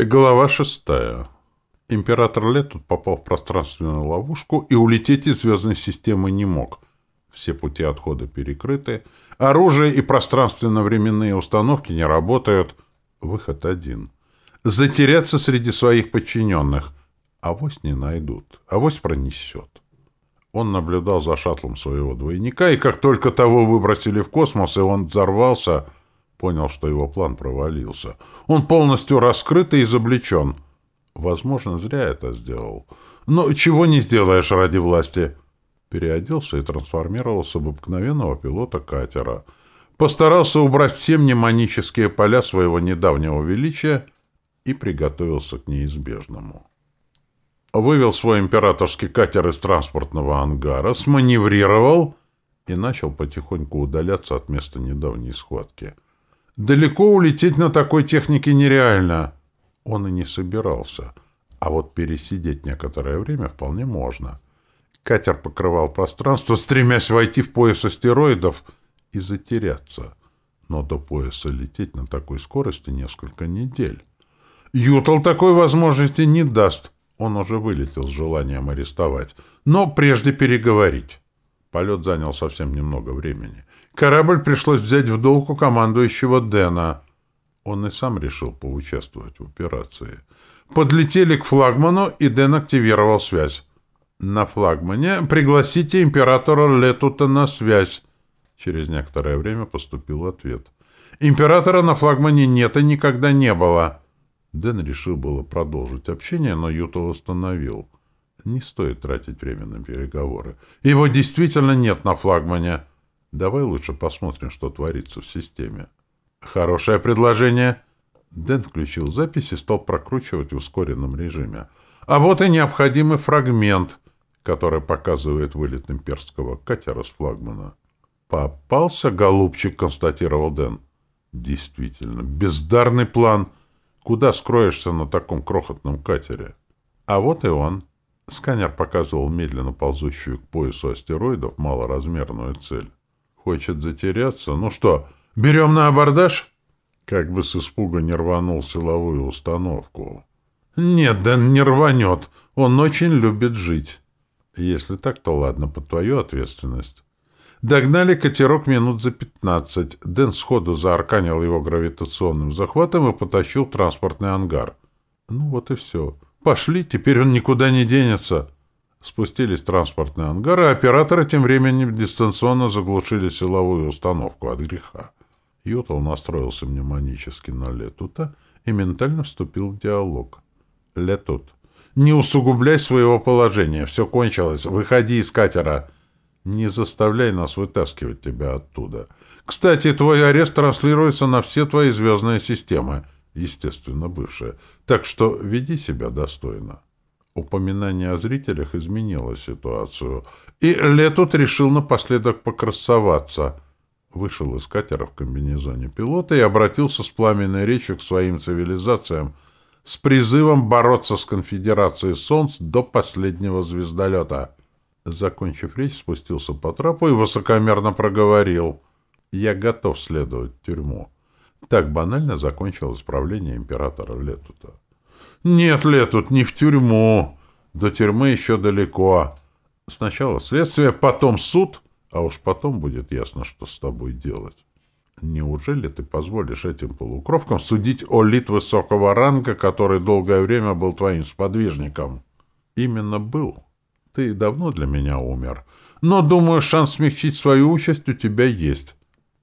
Глава шестая. Император Летут попал в пространственную ловушку и улететь из звездной системы не мог. Все пути отхода перекрыты, оружие и пространственно-временные установки не работают. Выход один. Затеряться среди своих подчиненных. Авось не найдут, авось пронесет. Он наблюдал за шаттлом своего двойника, и как только того выбросили в космос, и он взорвался, понял, что его план провалился. Он полностью раскрыт и изобличен. Возможно, зря это сделал. Но чего не сделаешь ради власти. Переоделся и трансформировался в обыкновенного пилота катера. Постарался убрать все мнемонические поля своего недавнего величия и приготовился к неизбежному вывел свой императорский катер из транспортного ангара, сманеврировал и начал потихоньку удаляться от места недавней схватки. Далеко улететь на такой технике нереально. Он и не собирался. А вот пересидеть некоторое время вполне можно. Катер покрывал пространство, стремясь войти в пояс астероидов и затеряться. Но до пояса лететь на такой скорости несколько недель. Ютал такой возможности не даст — он уже вылетел с желанием арестовать, но прежде переговорить. Полет занял совсем немного времени. Корабль пришлось взять в долг у командующего Дэна. Он и сам решил поучаствовать в операции. Подлетели к флагману, и Дэн активировал связь. На флагмане пригласите императора Летута на связь. Через некоторое время поступил ответ. Императора на флагмане нет и никогда не было. Дэн решил было продолжить общение, но Ютал остановил. Не стоит тратить время на переговоры. Его действительно нет на флагмане. Давай лучше посмотрим, что творится в системе. Хорошее предложение. Дэн включил запись и стал прокручивать в ускоренном режиме. А вот и необходимый фрагмент, который показывает вылет имперского катера с флагмана. «Попался, голубчик», — констатировал Дэн. «Действительно, бездарный план». Куда скроешься на таком крохотном катере? А вот и он. Сканер показывал медленно ползущую к поясу астероидов малоразмерную цель. Хочет затеряться? Ну что, берем на абордаж? Как бы с испуга не рванул силовую установку. Нет, да не рванет. Он очень любит жить. Если так, то ладно, под твою ответственность. Догнали катерок минут за пятнадцать. Дэн сходу заарканил его гравитационным захватом и потащил в транспортный ангар. Ну вот и все. Пошли, теперь он никуда не денется. Спустились в транспортный ангар, и операторы тем временем дистанционно заглушили силовую установку от греха. Ютал настроился мнемонически на Летута и ментально вступил в диалог. «Летут, не усугубляй своего положения. Все кончилось. Выходи из катера». Не заставляй нас вытаскивать тебя оттуда. Кстати, твой арест транслируется на все твои звездные системы, естественно, бывшие. Так что веди себя достойно. Упоминание о зрителях изменило ситуацию, и Летут решил напоследок покрасоваться. Вышел из катера в комбинезоне пилота и обратился с пламенной речью к своим цивилизациям с призывом бороться с конфедерацией Солнц до последнего звездолета — Закончив речь, спустился по трапу и высокомерно проговорил. «Я готов следовать в тюрьму». Так банально закончилось правление императора Летута. «Нет, Летут, не в тюрьму. До тюрьмы еще далеко. Сначала следствие, потом суд, а уж потом будет ясно, что с тобой делать. Неужели ты позволишь этим полукровкам судить о лит высокого ранга, который долгое время был твоим сподвижником?» «Именно был». Ты давно для меня умер. Но, думаю, шанс смягчить свою участь у тебя есть. —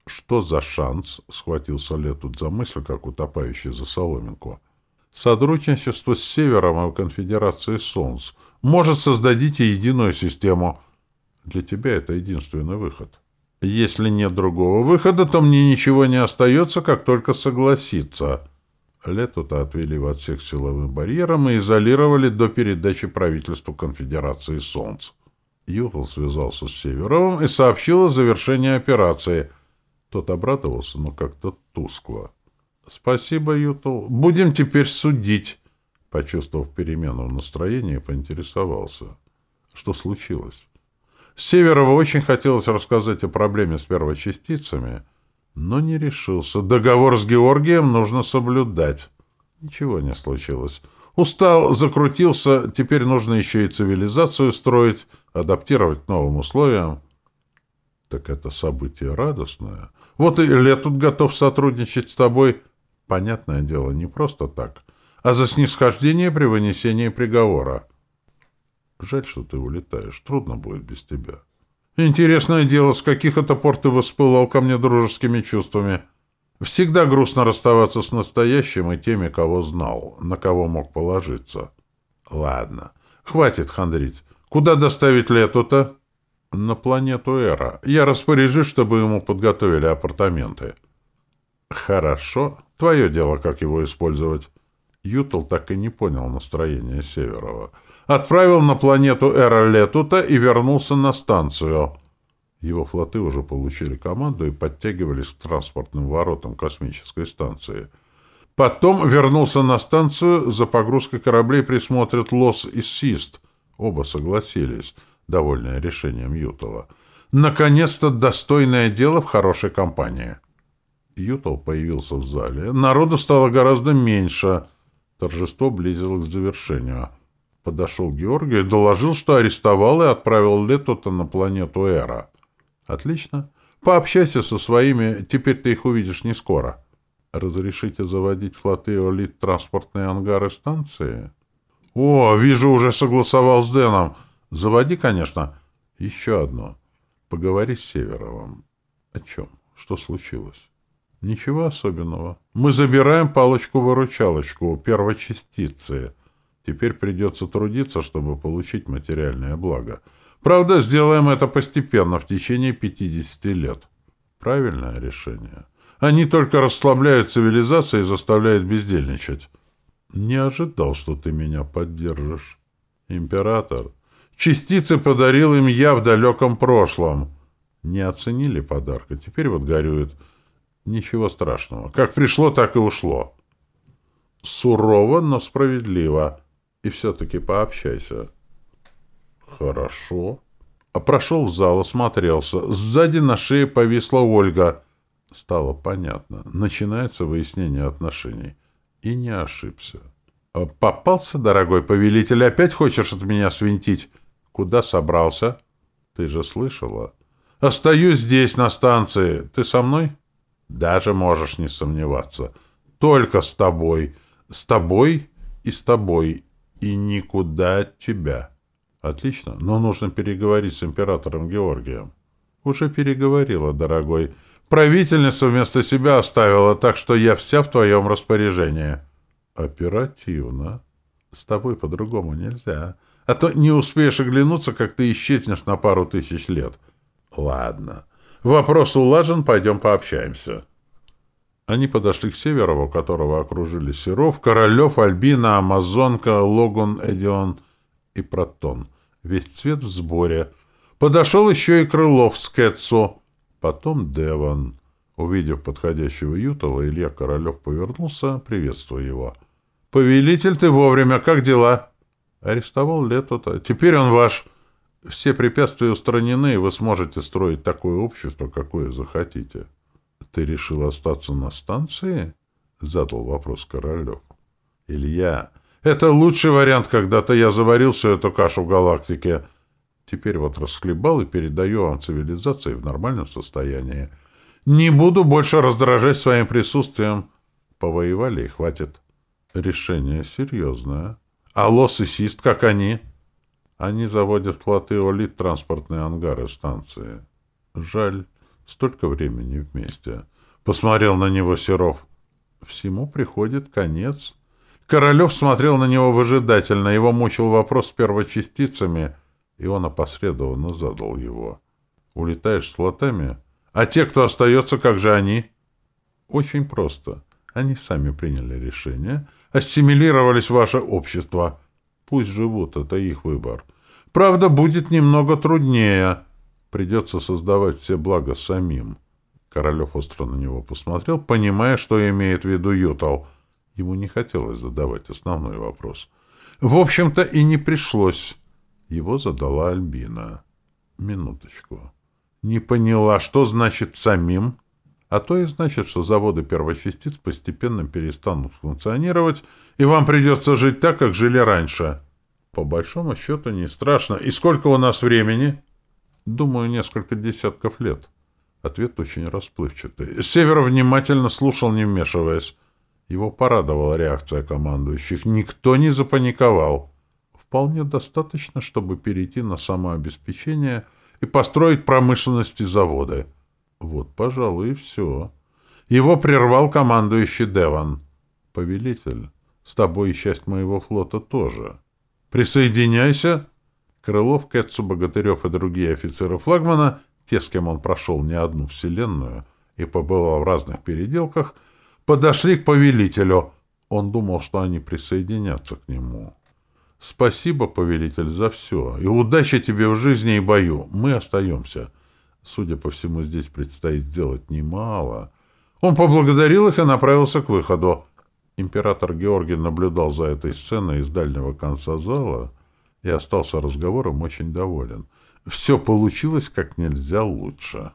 Что за шанс? — схватился Летут за мысль, как утопающий за соломинку. — Сотрудничество с Севером и Конфедерацией Солнц. Может, создадите единую систему. Для тебя это единственный выход. Если нет другого выхода, то мне ничего не остается, как только согласиться. — Летута отвели в отсек силовым барьером и изолировали до передачи правительству Конфедерации Солнц. Ютл связался с Северовым и сообщил о завершении операции. Тот обрадовался, но как-то тускло. — Спасибо, Ютл. Будем теперь судить. Почувствовав перемену в настроении, поинтересовался. Что случилось? Северову очень хотелось рассказать о проблеме с первочастицами — но не решился. Договор с Георгием нужно соблюдать. Ничего не случилось. Устал, закрутился, теперь нужно еще и цивилизацию строить, адаптировать к новым условиям. Так это событие радостное. Вот и Лет тут готов сотрудничать с тобой. Понятное дело, не просто так, а за снисхождение при вынесении приговора. Жаль, что ты улетаешь. Трудно будет без тебя. Интересное дело, с каких это пор ты воспылал ко мне дружескими чувствами. Всегда грустно расставаться с настоящим и теми, кого знал, на кого мог положиться. Ладно, хватит хандрить. Куда доставить Лету-то? На планету Эра. Я распоряжусь, чтобы ему подготовили апартаменты. Хорошо. Твое дело, как его использовать. Ютл так и не понял настроения Северова. Отправил на планету Эра Летута и вернулся на станцию. Его флоты уже получили команду и подтягивались к транспортным воротам космической станции. Потом вернулся на станцию, за погрузкой кораблей присмотрят Лос и Сист. Оба согласились, довольные решением Ютала. Наконец-то достойное дело в хорошей компании. Ютал появился в зале. Народу стало гораздо меньше. Торжество близилось к завершению. Подошел Георгий и доложил, что арестовал и отправил Летота на планету Эра. Отлично. Пообщайся со своими, теперь ты их увидишь не скоро. Разрешите заводить флоты Олит транспортные ангары станции? О, вижу, уже согласовал с Дэном. Заводи, конечно. Еще одно. Поговори с Северовым. О чем? Что случилось? Ничего особенного. Мы забираем палочку-выручалочку первочастицы. Теперь придется трудиться, чтобы получить материальное благо — Правда, сделаем это постепенно, в течение 50 лет. Правильное решение. Они только расслабляют цивилизацию и заставляют бездельничать. Не ожидал, что ты меня поддержишь. Император. Частицы подарил им я в далеком прошлом. Не оценили подарка. Теперь вот горюют. Ничего страшного. Как пришло, так и ушло. Сурово, но справедливо. И все-таки пообщайся. Хорошо. А прошел в зал, осмотрелся. Сзади на шее повисла Ольга. Стало понятно. Начинается выяснение отношений. И не ошибся. А «Попался, дорогой повелитель, опять хочешь от меня свинтить? Куда собрался?» «Ты же слышала?» «Остаюсь здесь, на станции. Ты со мной?» «Даже можешь не сомневаться. Только с тобой. С тобой и с тобой. И никуда от тебя». Отлично, но нужно переговорить с императором Георгием. Уже переговорила, дорогой. Правительница вместо себя оставила, так что я вся в твоем распоряжении. Оперативно. С тобой по-другому нельзя. А то не успеешь оглянуться, как ты исчезнешь на пару тысяч лет. Ладно. Вопрос улажен, пойдем пообщаемся. Они подошли к Северову, которого окружили Серов, Королев, Альбина, Амазонка, Логун, Эдион и Протон — весь цвет в сборе. Подошел еще и Крылов с Кэтсо, потом Деван. Увидев подходящего Ютала, Илья Королев повернулся, приветствуя его. «Повелитель, ты вовремя, как дела?» «Арестовал Лето-то. Теперь он ваш. Все препятствия устранены, и вы сможете строить такое общество, какое захотите». «Ты решил остаться на станции?» — задал вопрос Королев. «Илья, это лучший вариант, когда-то я заварил всю эту кашу в галактике. Теперь вот расхлебал и передаю вам цивилизации в нормальном состоянии. Не буду больше раздражать своим присутствием. Повоевали и хватит. Решение серьезное. А Лос и Сист, как они? Они заводят флоты Олит транспортные ангары станции. Жаль, столько времени вместе. Посмотрел на него Серов. Всему приходит конец. Королев смотрел на него выжидательно, его мучил вопрос с первочастицами, и он опосредованно задал его. «Улетаешь с флотами? А те, кто остается, как же они?» «Очень просто. Они сами приняли решение, ассимилировались в ваше общество. Пусть живут, это их выбор. Правда, будет немного труднее. Придется создавать все блага самим». Королев остро на него посмотрел, понимая, что имеет в виду Ютал — Ему не хотелось задавать основной вопрос. В общем-то, и не пришлось. Его задала Альбина. Минуточку. Не поняла, что значит самим? А то и значит, что заводы первочастиц постепенно перестанут функционировать, и вам придется жить так, как жили раньше. По большому счету не страшно. И сколько у нас времени? Думаю, несколько десятков лет. Ответ очень расплывчатый. Север внимательно слушал, не вмешиваясь. Его порадовала реакция командующих. Никто не запаниковал. Вполне достаточно, чтобы перейти на самообеспечение и построить промышленность и заводы. Вот, пожалуй, и все. Его прервал командующий Деван. «Повелитель, с тобой и часть моего флота тоже. Присоединяйся!» Крылов, Кэтсу, Богатырев и другие офицеры флагмана, те, с кем он прошел не одну вселенную и побывал в разных переделках, подошли к повелителю. Он думал, что они присоединятся к нему. «Спасибо, повелитель, за все, и удачи тебе в жизни и бою. Мы остаемся». Судя по всему, здесь предстоит сделать немало. Он поблагодарил их и направился к выходу. Император Георгий наблюдал за этой сценой из дальнего конца зала и остался разговором очень доволен. Все получилось как нельзя лучше.